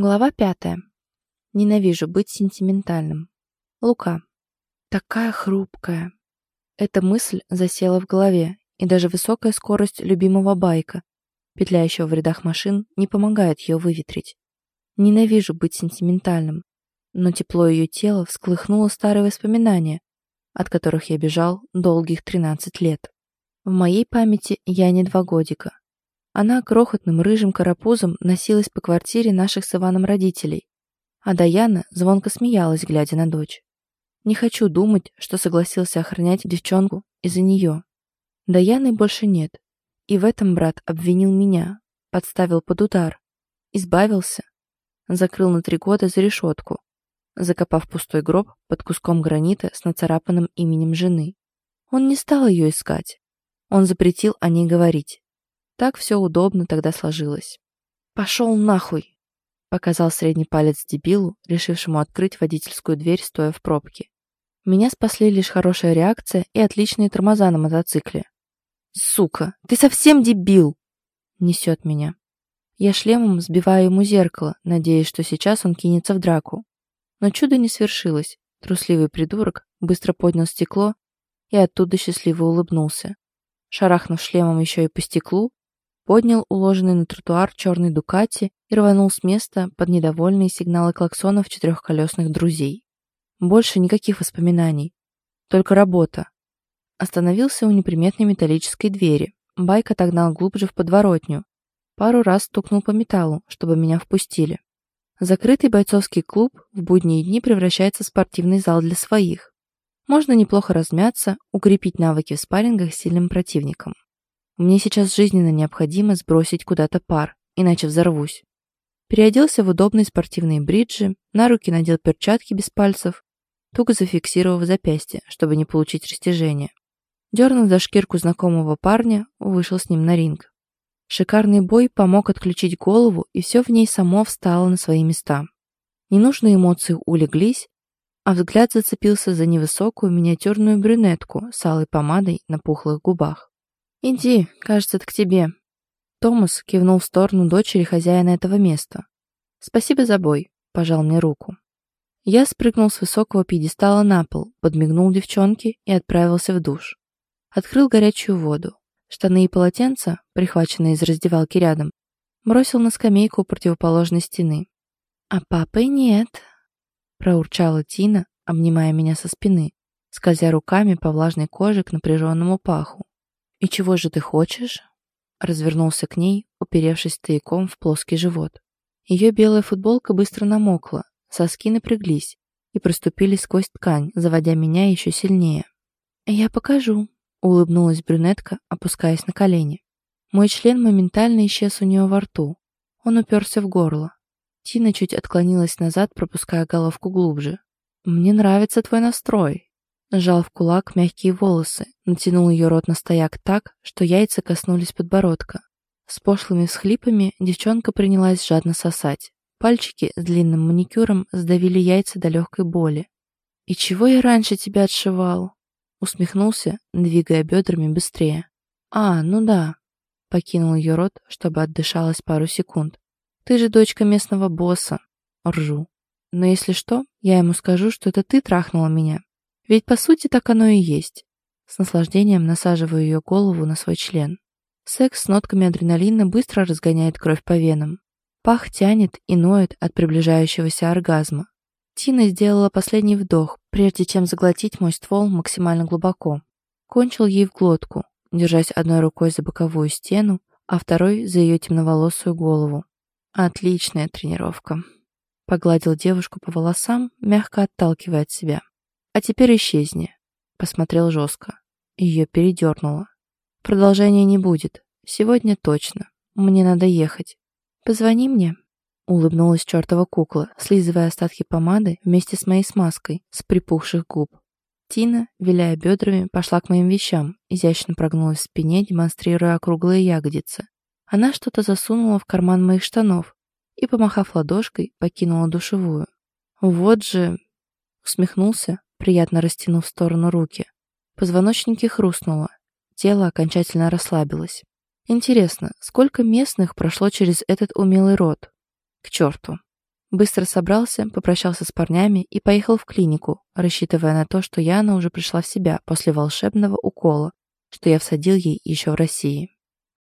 Глава пятая. Ненавижу быть сентиментальным. Лука. Такая хрупкая. Эта мысль засела в голове, и даже высокая скорость любимого байка, петляющего в рядах машин, не помогает ее выветрить. Ненавижу быть сентиментальным, но тепло ее тела всколыхнуло старые воспоминания, от которых я бежал долгих 13 лет. В моей памяти я не два годика, она крохотным рыжим карапузом носилась по квартире наших с Иваном родителей, а Даяна звонко смеялась, глядя на дочь. Не хочу думать, что согласился охранять девчонку из-за нее. Даяны больше нет, и в этом брат обвинил меня, подставил под удар, избавился, закрыл на три года за решетку, закопав пустой гроб под куском гранита с нацарапанным именем жены. Он не стал ее искать. Он запретил о ней говорить. Так все удобно тогда сложилось. «Пошел нахуй!» Показал средний палец дебилу, решившему открыть водительскую дверь, стоя в пробке. Меня спасли лишь хорошая реакция и отличные тормоза на мотоцикле. «Сука, ты совсем дебил!» Несет меня. Я шлемом сбиваю ему зеркало, надеясь, что сейчас он кинется в драку. Но чудо не свершилось. Трусливый придурок быстро поднял стекло и оттуда счастливо улыбнулся. Шарахнув шлемом еще и по стеклу, поднял уложенный на тротуар черный Дукати и рванул с места под недовольные сигналы клаксонов четырехколесных друзей. Больше никаких воспоминаний. Только работа. Остановился у неприметной металлической двери. Байк отогнал глубже в подворотню. Пару раз стукнул по металлу, чтобы меня впустили. Закрытый бойцовский клуб в будние дни превращается в спортивный зал для своих. Можно неплохо размяться, укрепить навыки в спаррингах с сильным противником. Мне сейчас жизненно необходимо сбросить куда-то пар, иначе взорвусь. Переоделся в удобные спортивные бриджи, на руки надел перчатки без пальцев, туго зафиксировав запястье, чтобы не получить растяжение. Дернув за шкирку знакомого парня, вышел с ним на ринг. Шикарный бой помог отключить голову, и все в ней само встало на свои места. Ненужные эмоции улеглись, а взгляд зацепился за невысокую миниатюрную брюнетку с алой помадой на пухлых губах. «Иди, кажется, это к тебе». Томас кивнул в сторону дочери хозяина этого места. «Спасибо за бой», — пожал мне руку. Я спрыгнул с высокого пьедестала на пол, подмигнул девчонке и отправился в душ. Открыл горячую воду. Штаны и полотенца, прихваченные из раздевалки рядом, бросил на скамейку у противоположной стены. «А папы нет», — проурчала Тина, обнимая меня со спины, скользя руками по влажной коже к напряженному паху. «И чего же ты хочешь?» Развернулся к ней, уперевшись стояком в плоский живот. Ее белая футболка быстро намокла, соски напряглись и проступили сквозь ткань, заводя меня еще сильнее. «Я покажу», — улыбнулась брюнетка, опускаясь на колени. Мой член моментально исчез у нее во рту. Он уперся в горло. Тина чуть отклонилась назад, пропуская головку глубже. «Мне нравится твой настрой», Сжал в кулак мягкие волосы, натянул ее рот на стояк так, что яйца коснулись подбородка. С пошлыми всхлипами девчонка принялась жадно сосать. Пальчики с длинным маникюром сдавили яйца до легкой боли. «И чего я раньше тебя отшивал?» Усмехнулся, двигая бедрами быстрее. «А, ну да». Покинул ее рот, чтобы отдышалась пару секунд. «Ты же дочка местного босса». Ржу. «Но если что, я ему скажу, что это ты трахнула меня, ведь по сути так оно и есть. С наслаждением насаживаю ее голову на свой член. Секс с нотками адреналина быстро разгоняет кровь по венам. Пах тянет и ноет от приближающегося оргазма. Тина сделала последний вдох, прежде чем заглотить мой ствол максимально глубоко. Кончил ей в глотку, держась одной рукой за боковую стену, а второй за ее темноволосую голову. Отличная тренировка. Погладил девушку по волосам, мягко отталкивая от себя. «А теперь исчезни», — посмотрел жестко. Ее передернуло. «Продолжения не будет. Сегодня точно. Мне надо ехать. Позвони мне», — улыбнулась чертова кукла, слизывая остатки помады вместе с моей смазкой с припухших губ. Тина, виляя бедрами, пошла к моим вещам, изящно прогнулась в спине, демонстрируя округлые ягодицы. Она что-то засунула в карман моих штанов и, помахав ладошкой, покинула душевую. Вот же... Усмехнулся, приятно растянув в сторону руки. Позвоночники хрустнуло. Тело окончательно расслабилось. Интересно, сколько местных прошло через этот умелый рот? К черту. Быстро собрался, попрощался с парнями и поехал в клинику, рассчитывая на то, что Яна уже пришла в себя после волшебного укола, что я всадил ей еще в России.